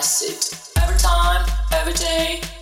acid. Every time, every day.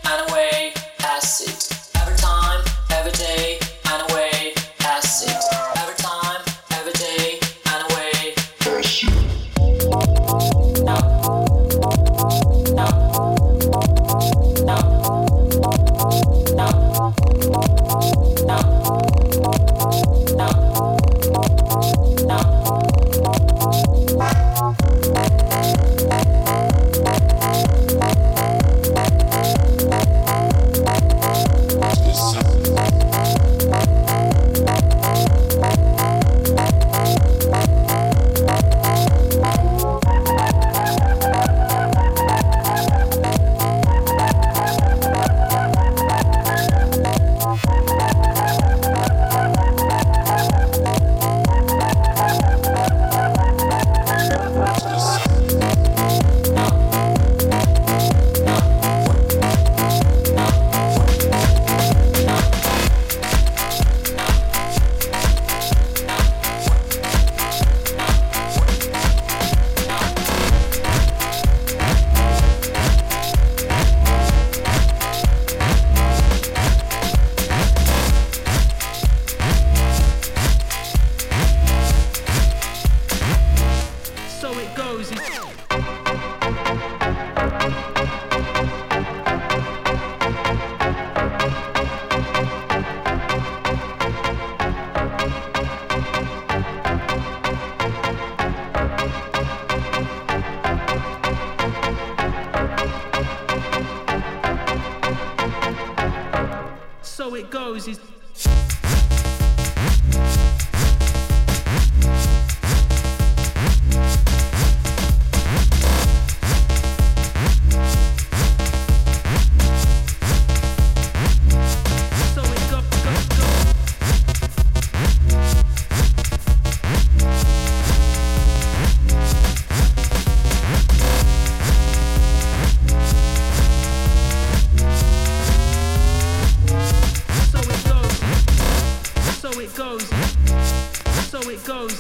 Goes.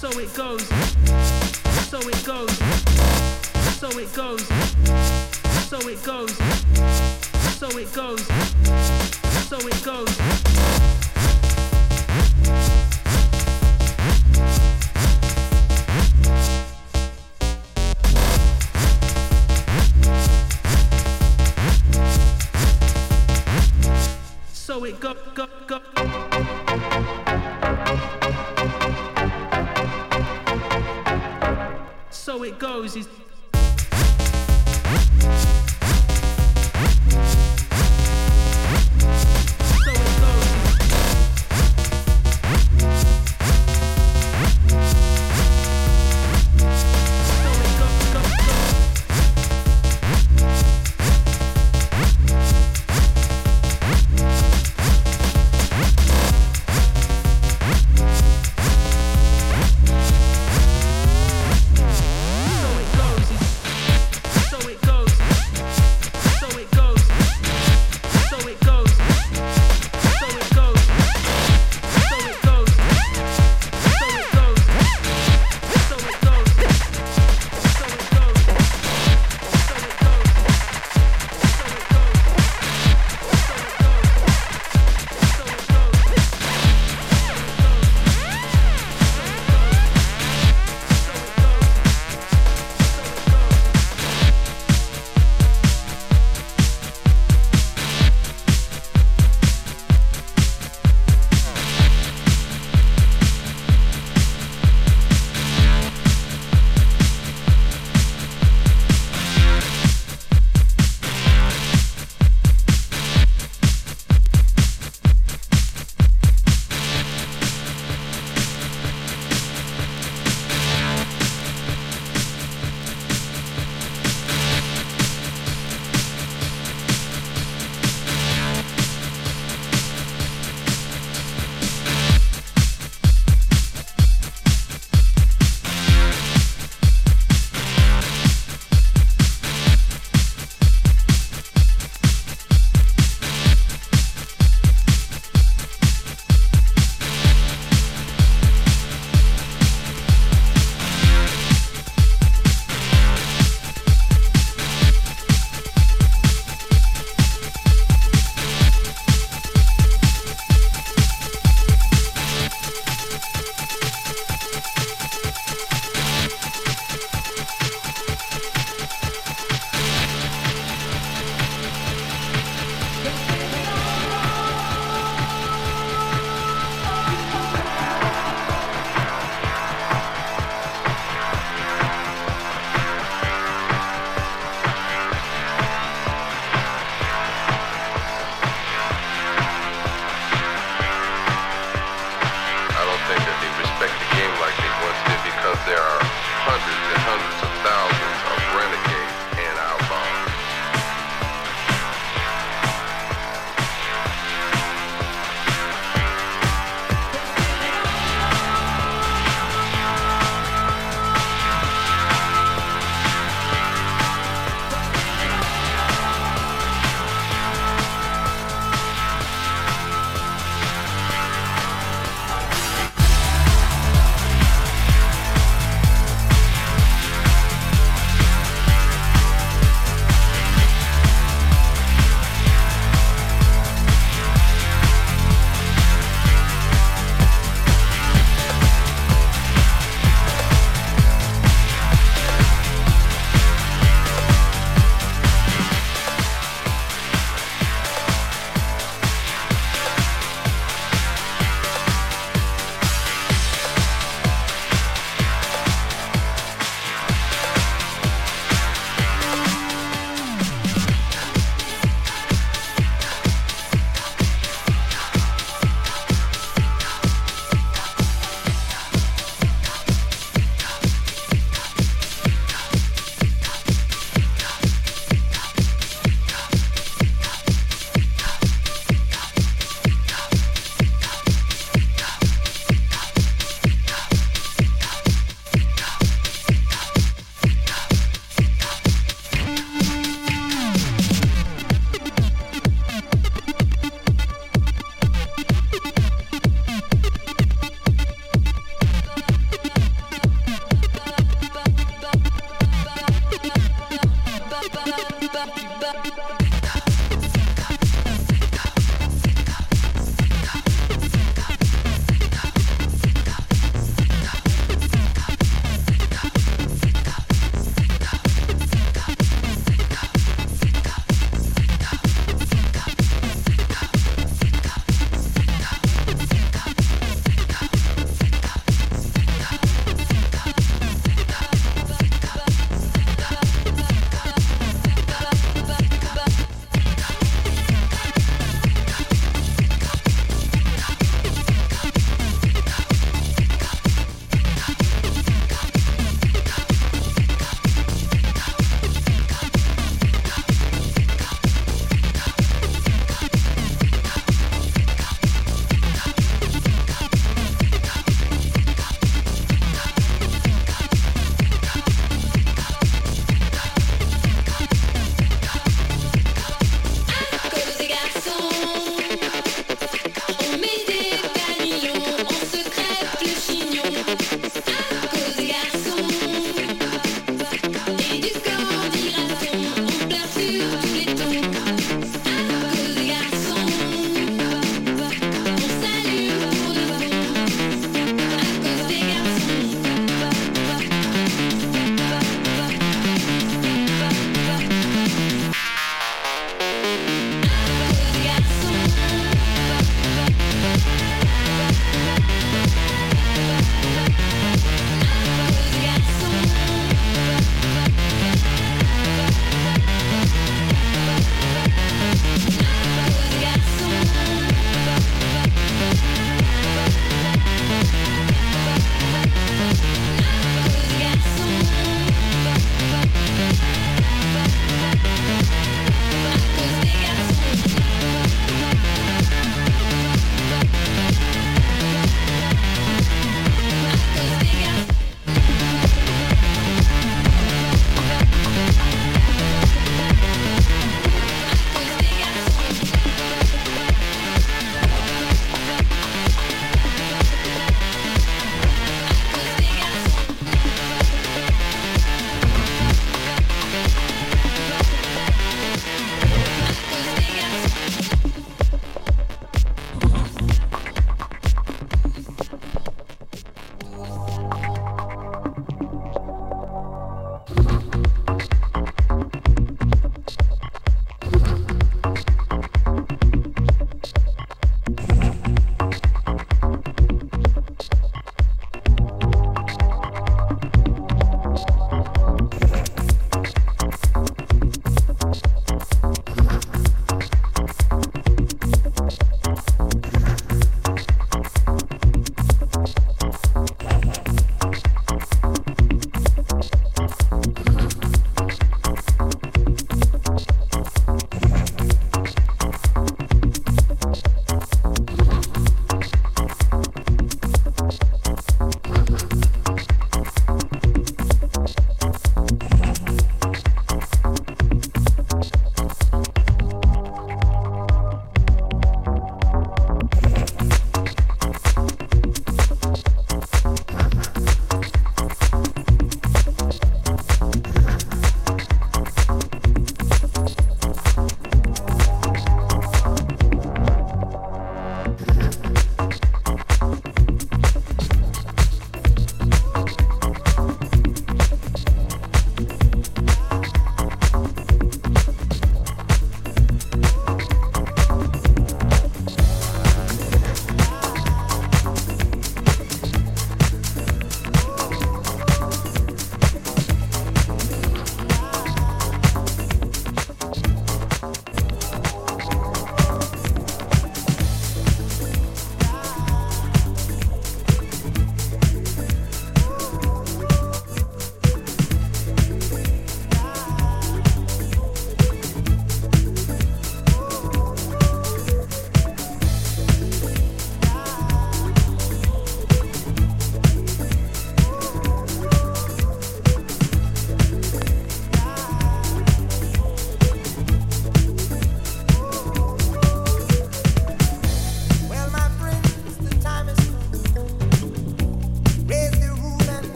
So it goes. So it goes. So it goes. So it goes. So it goes. So it goes. So it go go go roses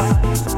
I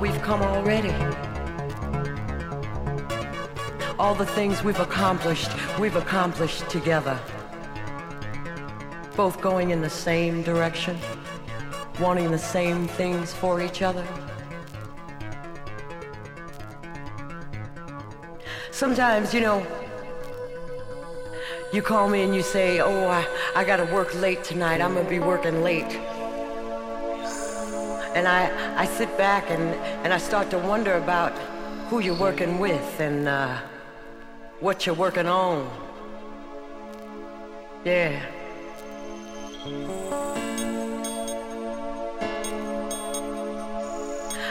we've come already all the things we've accomplished, we've accomplished together. Both going in the same direction, wanting the same things for each other. Sometimes, you know, you call me and you say, Oh, I, I gotta work late tonight. I'm gonna be working late. And I, I sit back and, and I start to wonder about who you're working with and uh, what you're working on. Yeah.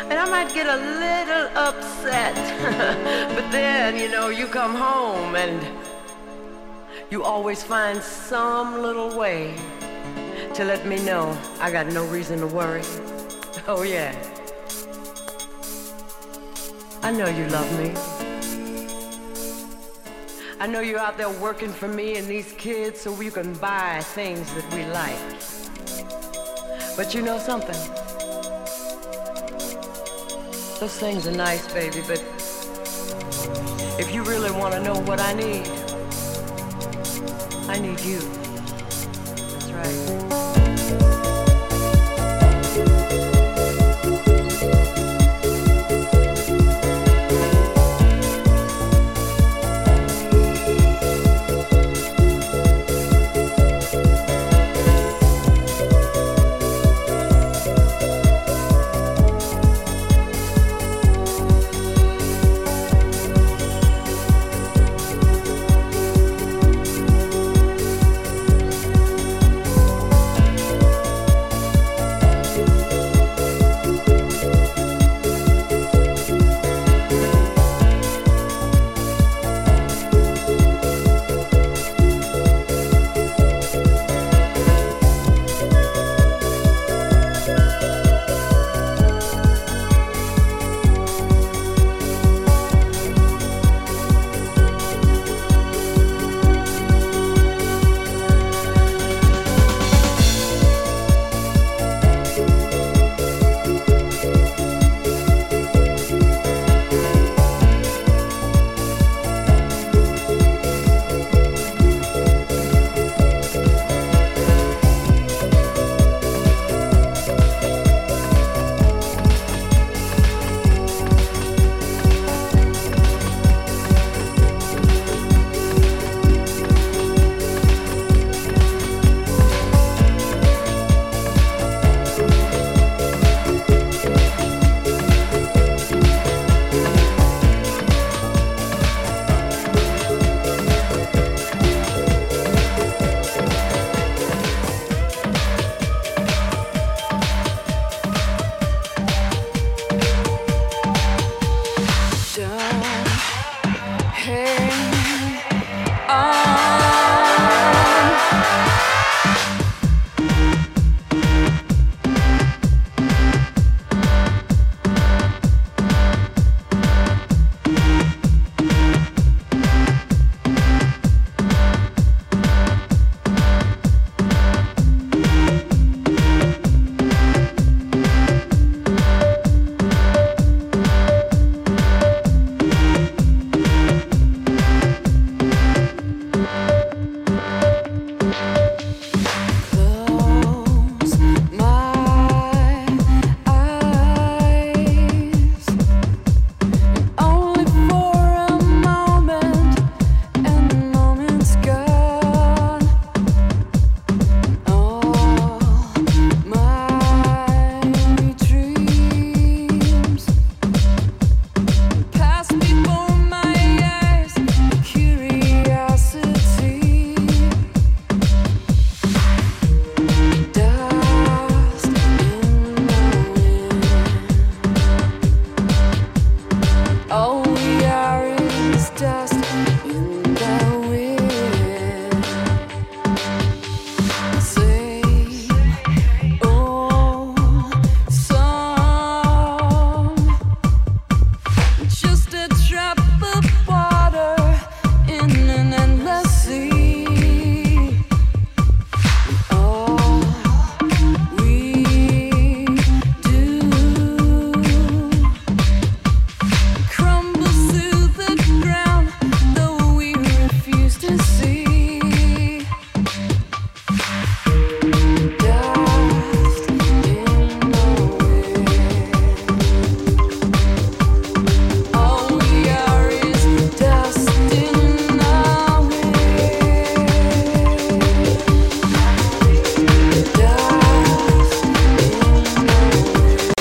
And I might get a little upset, but then, you know, you come home and you always find some little way to let me know I got no reason to worry. Oh, yeah. I know you love me. I know you're out there working for me and these kids so we can buy things that we like. But you know something? Those things are nice, baby, but if you really want to know what I need, I need you. That's right.